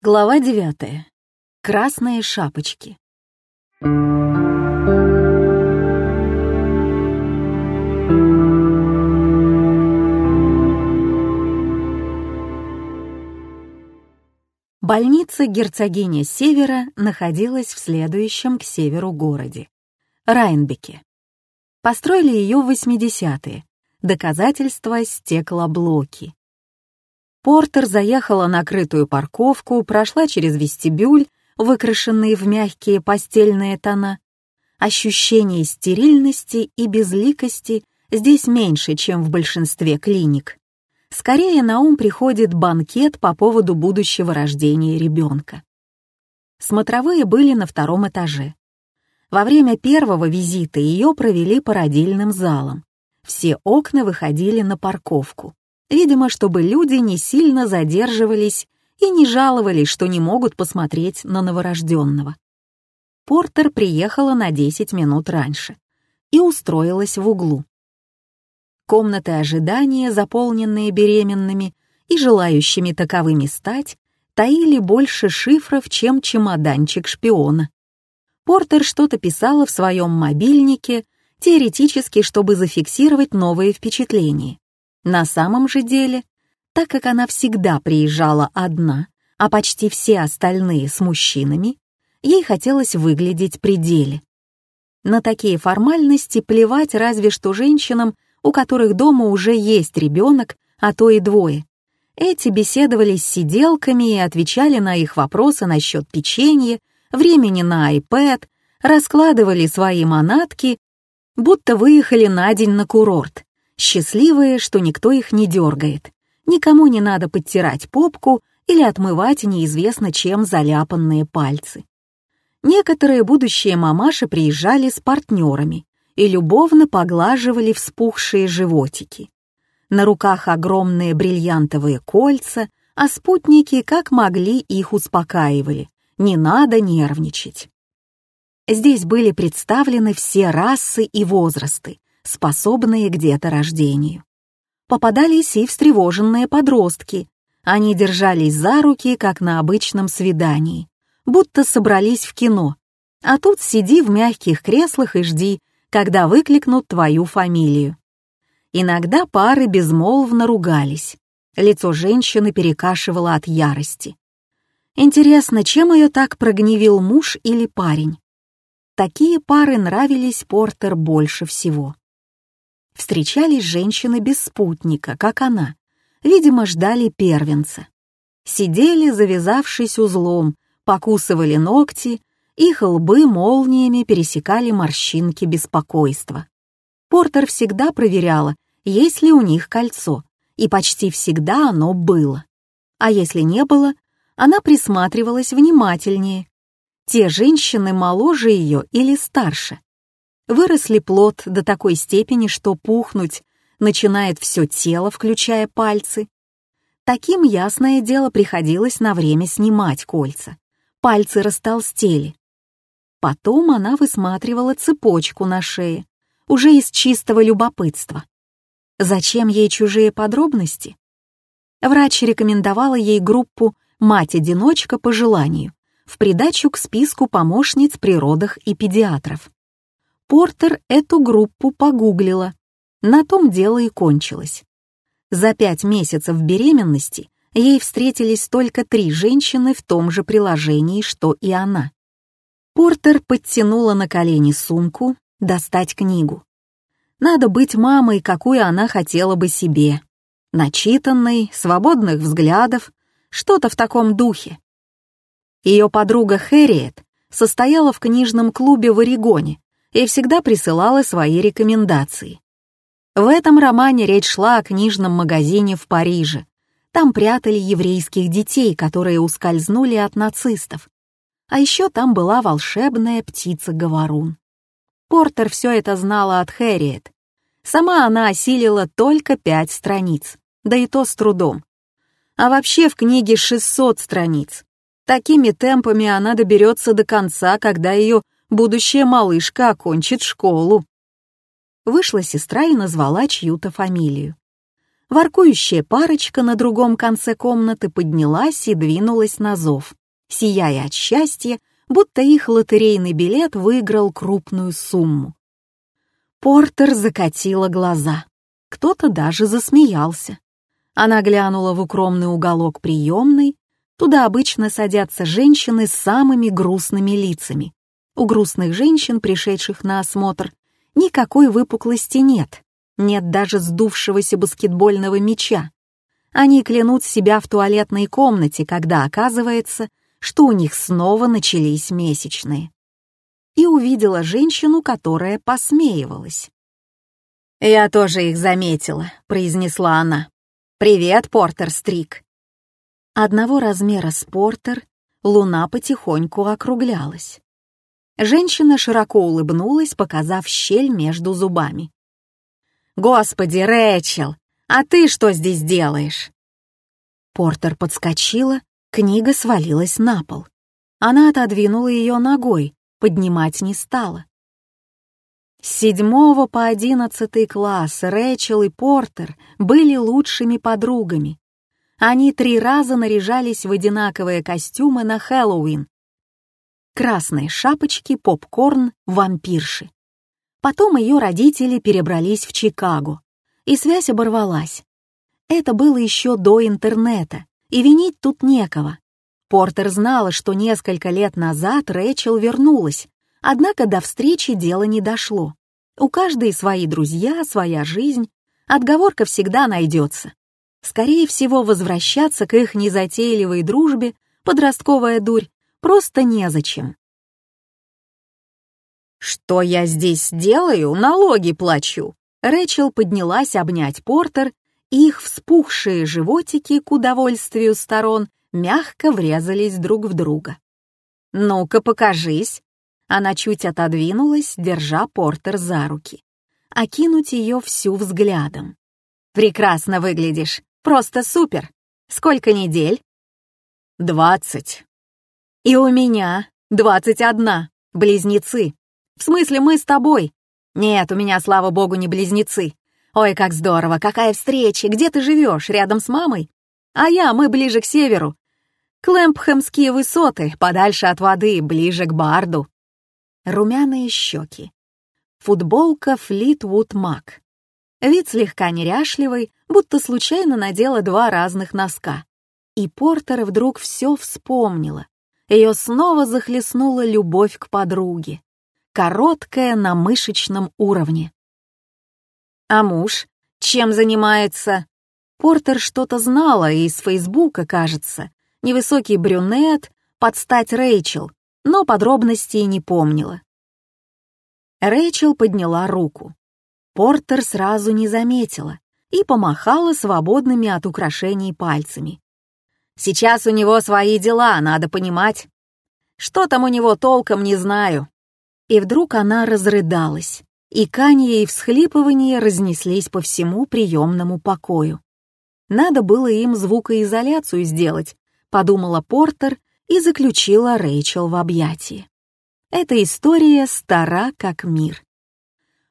Глава девятая. Красные шапочки. Больница герцогини Севера находилась в следующем к северу городе — Райнбеке. Построили ее в 80-е. Доказательство — стеклоблоки. Портер заехала на крытую парковку, прошла через вестибюль, выкрашенный в мягкие постельные тона. Ощущение стерильности и безликости здесь меньше, чем в большинстве клиник. Скорее на ум приходит банкет по поводу будущего рождения ребенка. Смотровые были на втором этаже. Во время первого визита ее провели по родильным залам. Все окна выходили на парковку. Видимо, чтобы люди не сильно задерживались и не жаловались, что не могут посмотреть на новорожденного. Портер приехала на 10 минут раньше и устроилась в углу. Комнаты ожидания, заполненные беременными и желающими таковыми стать, таили больше шифров, чем чемоданчик шпиона. Портер что-то писала в своем мобильнике, теоретически, чтобы зафиксировать новые впечатления. На самом же деле, так как она всегда приезжала одна, а почти все остальные с мужчинами, ей хотелось выглядеть при деле. На такие формальности плевать разве что женщинам, у которых дома уже есть ребенок, а то и двое. Эти беседовали с сиделками и отвечали на их вопросы насчет печенья, времени на iPad, раскладывали свои манатки, будто выехали на день на курорт, счастливые, что никто их не дергает. Никому не надо подтирать попку или отмывать неизвестно чем заляпанные пальцы. Некоторые будущие мамаши приезжали с партнерами и любовно поглаживали вспухшие животики. На руках огромные бриллиантовые кольца, а спутники как могли их успокаивали. Не надо нервничать. Здесь были представлены все расы и возрасты, способные к деторождению. Попадались и встревоженные подростки. Они держались за руки, как на обычном свидании, будто собрались в кино. А тут сиди в мягких креслах и жди, когда выкликнут твою фамилию. Иногда пары безмолвно ругались. Лицо женщины перекашивало от ярости. Интересно, чем ее так прогневил муж или парень? Такие пары нравились Портер больше всего встречались женщины без спутника, как она. Видимо, ждали первенца. Сидели, завязавшись узлом, покусывали ногти, их лбы молниями пересекали морщинки беспокойства. Портер всегда проверяла, есть ли у них кольцо, и почти всегда оно было. А если не было, она присматривалась внимательнее. Те женщины моложе ее или старше, Выросли плод до такой степени, что пухнуть начинает все тело, включая пальцы. Таким, ясное дело, приходилось на время снимать кольца. Пальцы растолстели. Потом она высматривала цепочку на шее, уже из чистого любопытства. Зачем ей чужие подробности? Врач рекомендовала ей группу «Мать-одиночка по желанию» в придачу к списку помощниц при и педиатров. Портер эту группу погуглила. На том дело и кончилось. За пять месяцев беременности ей встретились только три женщины в том же приложении, что и она. Портер подтянула на колени сумку, достать книгу. Надо быть мамой, какую она хотела бы себе. Начитанной, свободных взглядов, что-то в таком духе. Ее подруга Хэрриет состояла в книжном клубе в Орегоне и всегда присылала свои рекомендации. В этом романе речь шла о книжном магазине в Париже. Там прятали еврейских детей, которые ускользнули от нацистов. А еще там была волшебная птица-говорун. Портер все это знала от Хэрриет. Сама она осилила только пять страниц, да и то с трудом. А вообще в книге 600 страниц. Такими темпами она доберется до конца, когда ее будущая малышка окончит школу. Вышла сестра и назвала чью-то фамилию. Воркующая парочка на другом конце комнаты поднялась и двинулась на зов, сияя от счастья, будто их лотерейный билет выиграл крупную сумму. Портер закатила глаза. Кто-то даже засмеялся. Она глянула в укромный уголок приемной. Туда обычно садятся женщины с самыми грустными лицами. У грустных женщин, пришедших на осмотр, никакой выпуклости нет. Нет даже сдувшегося баскетбольного мяча. Они клянут себя в туалетной комнате, когда оказывается, что у них снова начались месячные. И увидела женщину, которая посмеивалась. «Я тоже их заметила», — произнесла она. «Привет, Портер Стрик». Одного размера с Портер луна потихоньку округлялась. Женщина широко улыбнулась, показав щель между зубами. «Господи, Рэчел, а ты что здесь делаешь?» Портер подскочила, книга свалилась на пол. Она отодвинула ее ногой, поднимать не стала. С седьмого по одиннадцатый класс Рэчел и Портер были лучшими подругами. Они три раза наряжались в одинаковые костюмы на Хэллоуин. Красные шапочки, попкорн, вампирши. Потом ее родители перебрались в Чикаго, и связь оборвалась. Это было еще до интернета, и винить тут некого. Портер знала, что несколько лет назад Рэчел вернулась, Однако до встречи дело не дошло. У каждой свои друзья, своя жизнь. Отговорка всегда найдется. Скорее всего, возвращаться к их незатейливой дружбе, подростковая дурь, просто незачем. «Что я здесь делаю? Налоги плачу!» Рэчел поднялась обнять Портер, и их вспухшие животики, к удовольствию сторон, мягко врезались друг в друга. «Ну-ка, покажись!» Она чуть отодвинулась, держа Портер за руки. Окинуть ее всю взглядом. «Прекрасно выглядишь. Просто супер. Сколько недель?» «Двадцать». «И у меня двадцать одна. Близнецы. В смысле, мы с тобой?» «Нет, у меня, слава богу, не близнецы. Ой, как здорово, какая встреча. Где ты живешь? Рядом с мамой?» «А я, мы ближе к северу. Клэмпхэмские высоты, подальше от воды, ближе к Барду румяные щеки. Футболка Флитвуд Мак. Вид слегка неряшливый, будто случайно надела два разных носка. И Портер вдруг все вспомнила. Ее снова захлестнула любовь к подруге. Короткая на мышечном уровне. А муж? Чем занимается? Портер что-то знала из Фейсбука, кажется. Невысокий брюнет, под стать Рэйчел, но подробностей не помнила. Рэйчел подняла руку. Портер сразу не заметила и помахала свободными от украшений пальцами. «Сейчас у него свои дела, надо понимать. Что там у него толком, не знаю». И вдруг она разрыдалась, и канье и всхлипывания разнеслись по всему приемному покою. Надо было им звукоизоляцию сделать, подумала Портер и заключила Рэйчел в объятии. Эта история стара как мир.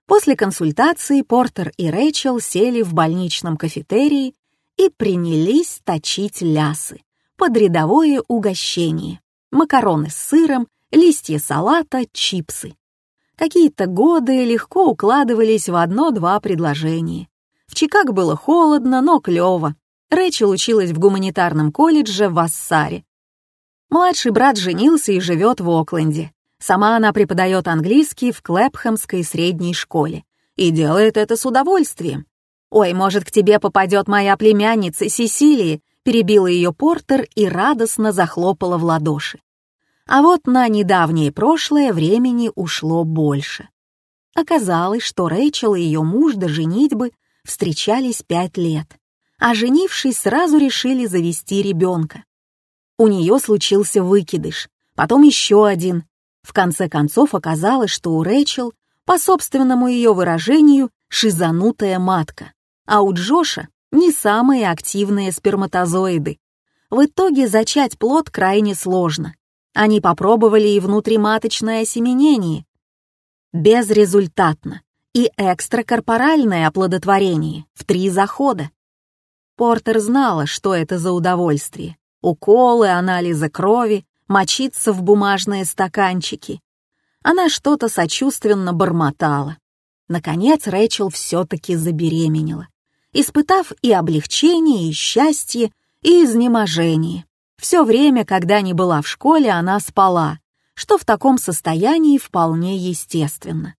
После консультации Портер и Рэйчел сели в больничном кафетерии и принялись точить лясы под рядовое угощение. Макароны с сыром, листья салата, чипсы. Какие-то годы легко укладывались в одно-два предложения. В Чикаго было холодно, но клёво. Рэйчел училась в гуманитарном колледже в Ассаре, Младший брат женился и живет в Окленде. Сама она преподает английский в Клэпхэмской средней школе и делает это с удовольствием. «Ой, может, к тебе попадет моя племянница Сесилия», перебила ее Портер и радостно захлопала в ладоши. А вот на недавнее прошлое времени ушло больше. Оказалось, что Рэйчел и ее муж до женитьбы встречались пять лет, а женившись, сразу решили завести ребенка. У нее случился выкидыш, потом еще один. В конце концов оказалось, что у Рэчел, по собственному ее выражению, шизанутая матка, а у Джоша не самые активные сперматозоиды. В итоге зачать плод крайне сложно. Они попробовали и внутриматочное осеменение. Безрезультатно. И экстракорпоральное оплодотворение в три захода. Портер знала, что это за удовольствие. Уколы, анализы крови, мочиться в бумажные стаканчики. Она что-то сочувственно бормотала. Наконец Рэйчел все-таки забеременела, испытав и облегчение, и счастье, и изнеможение. Все время, когда не была в школе, она спала, что в таком состоянии вполне естественно.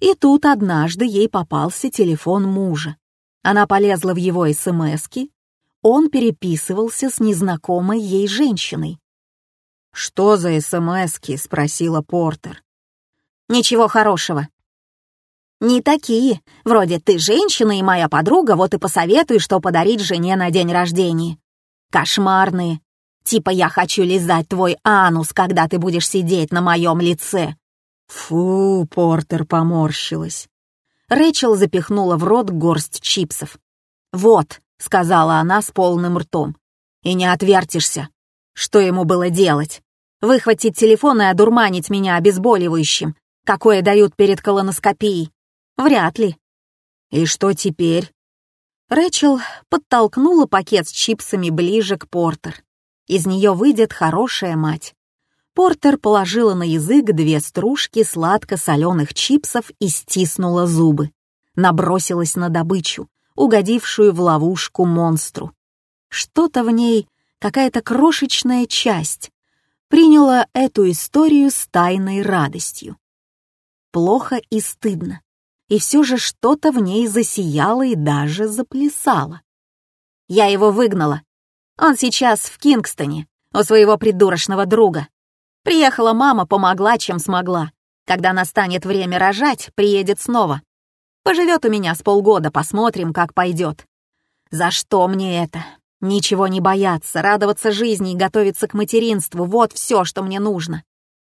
И тут однажды ей попался телефон мужа. Она полезла в его СМСки, он переписывался с незнакомой ей женщиной. «Что за СМСки?» — спросила Портер. «Ничего хорошего». «Не такие. Вроде ты женщина и моя подруга, вот и посоветуй, что подарить жене на день рождения. Кошмарные. Типа я хочу лизать твой анус, когда ты будешь сидеть на моем лице». Фу, Портер поморщилась. Рэйчел запихнула в рот горсть чипсов. «Вот», — сказала она с полным ртом, — «и не отвертишься. Что ему было делать? Выхватить телефон и одурманить меня обезболивающим, какое дают перед колоноскопией? Вряд ли». «И что теперь?» Рэчел подтолкнула пакет с чипсами ближе к Портер. Из нее выйдет хорошая мать. Портер положила на язык две стружки сладко-соленых чипсов и стиснула зубы. Набросилась на добычу, угодившую в ловушку монстру. Что-то в ней, какая-то крошечная часть, приняла эту историю с тайной радостью. Плохо и стыдно, и все же что-то в ней засияло и даже заплясало. Я его выгнала. Он сейчас в Кингстоне, у своего придурочного друга. Приехала мама, помогла, чем смогла. Когда настанет время рожать, приедет снова. Поживет у меня с полгода, посмотрим, как пойдет. За что мне это? Ничего не бояться, радоваться жизни и готовиться к материнству — вот все, что мне нужно.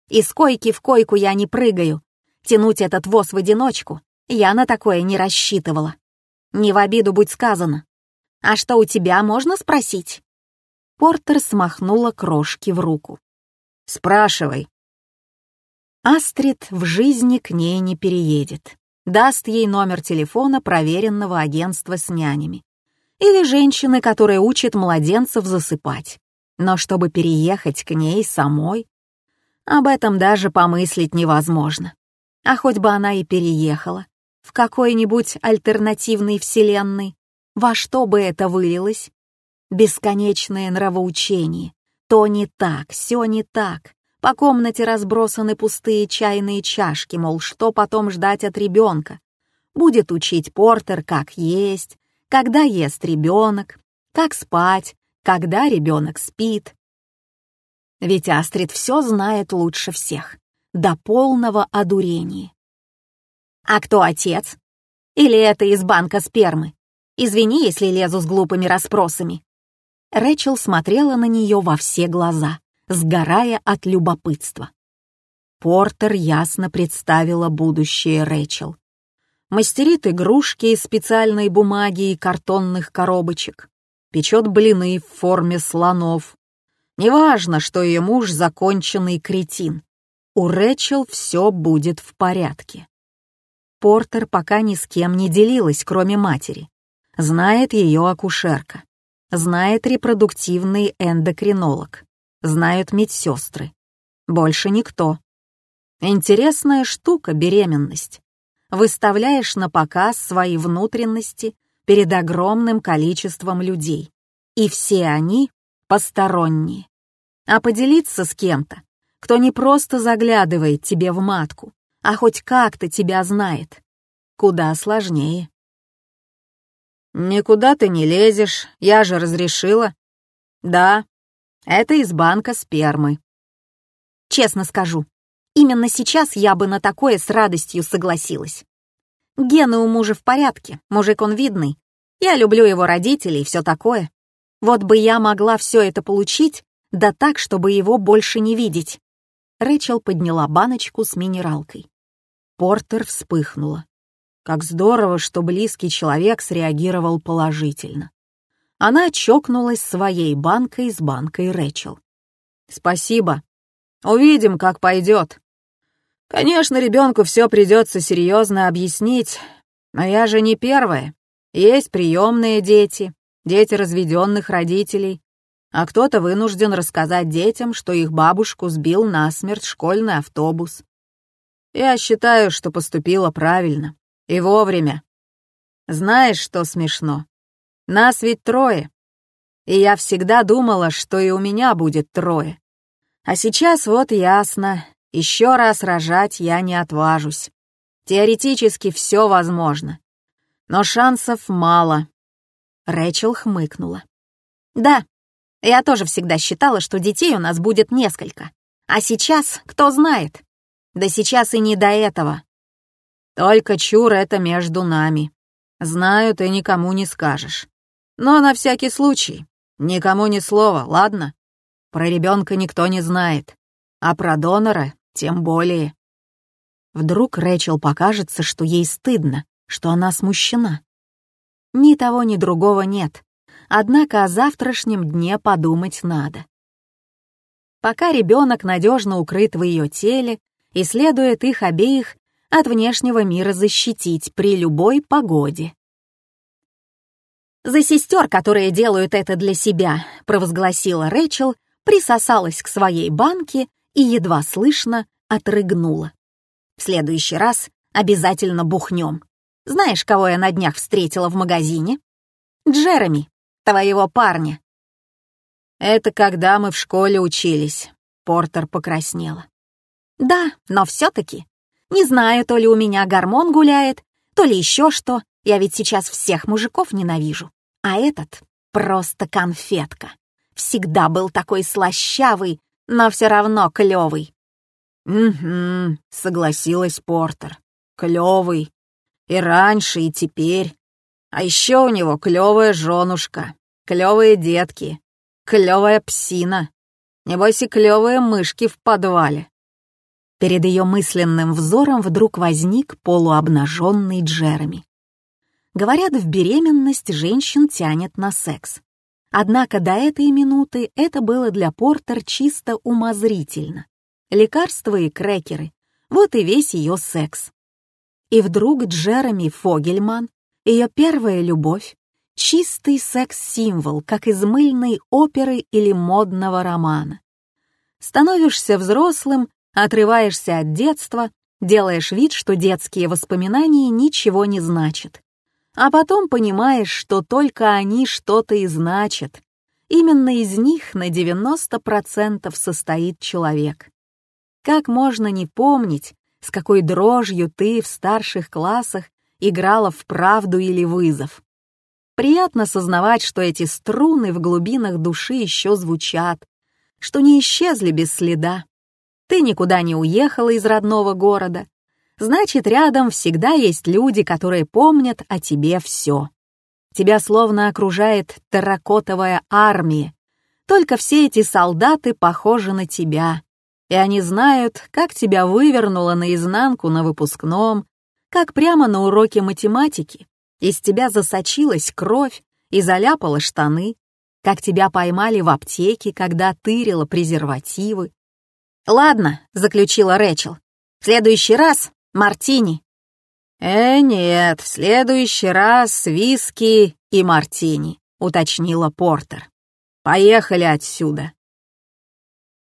Из койки в койку я не прыгаю. Тянуть этот воз в одиночку я на такое не рассчитывала. Не в обиду будь сказано. «А что у тебя, можно спросить?» Портер смахнула крошки в руку. Спрашивай. Астрид в жизни к ней не переедет. Даст ей номер телефона проверенного агентства с нянями. Или женщины, которая учит младенцев засыпать. Но чтобы переехать к ней самой, об этом даже помыслить невозможно. А хоть бы она и переехала в какой-нибудь альтернативной вселенной, во что бы это вылилось? Бесконечное нравоучение, то не так, все не так. По комнате разбросаны пустые чайные чашки, мол, что потом ждать от ребенка. Будет учить Портер, как есть, когда ест ребенок, как спать, когда ребенок спит. Ведь Астрид все знает лучше всех, до полного одурения. А кто отец? Или это из банка спермы? Извини, если лезу с глупыми расспросами. Рэчел смотрела на нее во все глаза, сгорая от любопытства. Портер ясно представила будущее Рэчел. Мастерит игрушки из специальной бумаги и картонных коробочек, печет блины в форме слонов. Неважно, что ее муж законченный кретин. У Рэчел все будет в порядке. Портер пока ни с кем не делилась, кроме матери. Знает ее акушерка знает репродуктивный эндокринолог, знают медсестры. Больше никто. Интересная штука беременность. Выставляешь на показ свои внутренности перед огромным количеством людей. И все они посторонние. А поделиться с кем-то, кто не просто заглядывает тебе в матку, а хоть как-то тебя знает, куда сложнее. «Никуда ты не лезешь, я же разрешила». «Да, это из банка спермы». «Честно скажу, именно сейчас я бы на такое с радостью согласилась. Гены у мужа в порядке, мужик он видный. Я люблю его родителей и все такое. Вот бы я могла все это получить, да так, чтобы его больше не видеть». Рэчел подняла баночку с минералкой. Портер вспыхнула. Как здорово, что близкий человек среагировал положительно. Она чокнулась своей банкой с банкой Рэчел. «Спасибо. Увидим, как пойдет. Конечно, ребенку все придется серьезно объяснить, но я же не первая. Есть приемные дети, дети разведенных родителей, а кто-то вынужден рассказать детям, что их бабушку сбил насмерть школьный автобус. Я считаю, что поступила правильно. И вовремя. Знаешь, что смешно? Нас ведь трое. И я всегда думала, что и у меня будет трое. А сейчас вот ясно, еще раз рожать я не отважусь. Теоретически все возможно. Но шансов мало. Рэчел хмыкнула. Да, я тоже всегда считала, что детей у нас будет несколько. А сейчас, кто знает. Да сейчас и не до этого. Только чур это между нами. Знаю, ты никому не скажешь. Но на всякий случай, никому ни слова, ладно? Про ребенка никто не знает. А про донора тем более. Вдруг Рэчел покажется, что ей стыдно, что она смущена. Ни того, ни другого нет. Однако о завтрашнем дне подумать надо. Пока ребенок надежно укрыт в ее теле и следует их обеих от внешнего мира защитить при любой погоде. «За сестер, которые делают это для себя», — провозгласила Рэчел, присосалась к своей банке и едва слышно отрыгнула. «В следующий раз обязательно бухнем. Знаешь, кого я на днях встретила в магазине? Джереми, твоего парня». «Это когда мы в школе учились», — Портер покраснела. «Да, но все-таки. Не знаю, то ли у меня гормон гуляет, то ли еще что. Я ведь сейчас всех мужиков ненавижу. А этот просто конфетка. Всегда был такой слащавый, но все равно клевый. «Угу», — согласилась Портер. «Клевый. И раньше, и теперь. А еще у него клевая женушка, клевые детки, клевая псина. Небось и клевые мышки в подвале. Перед ее мысленным взором вдруг возник полуобнаженный Джереми. Говорят, в беременность женщин тянет на секс. Однако до этой минуты это было для Портер чисто умозрительно. Лекарства и крекеры — вот и весь ее секс. И вдруг Джереми Фогельман, ее первая любовь, чистый секс-символ, как из мыльной оперы или модного романа. Становишься взрослым Отрываешься от детства, делаешь вид, что детские воспоминания ничего не значат. А потом понимаешь, что только они что-то и значат. Именно из них на 90% состоит человек. Как можно не помнить, с какой дрожью ты в старших классах играла в правду или вызов? Приятно сознавать, что эти струны в глубинах души еще звучат, что не исчезли без следа, ты никуда не уехала из родного города. Значит, рядом всегда есть люди, которые помнят о тебе все. Тебя словно окружает терракотовая армия. Только все эти солдаты похожи на тебя. И они знают, как тебя вывернуло наизнанку на выпускном, как прямо на уроке математики из тебя засочилась кровь и заляпала штаны, как тебя поймали в аптеке, когда тырила презервативы, «Ладно», — заключила Рэчел. «В следующий раз мартини». «Э, нет, в следующий раз виски и мартини», — уточнила Портер. «Поехали отсюда».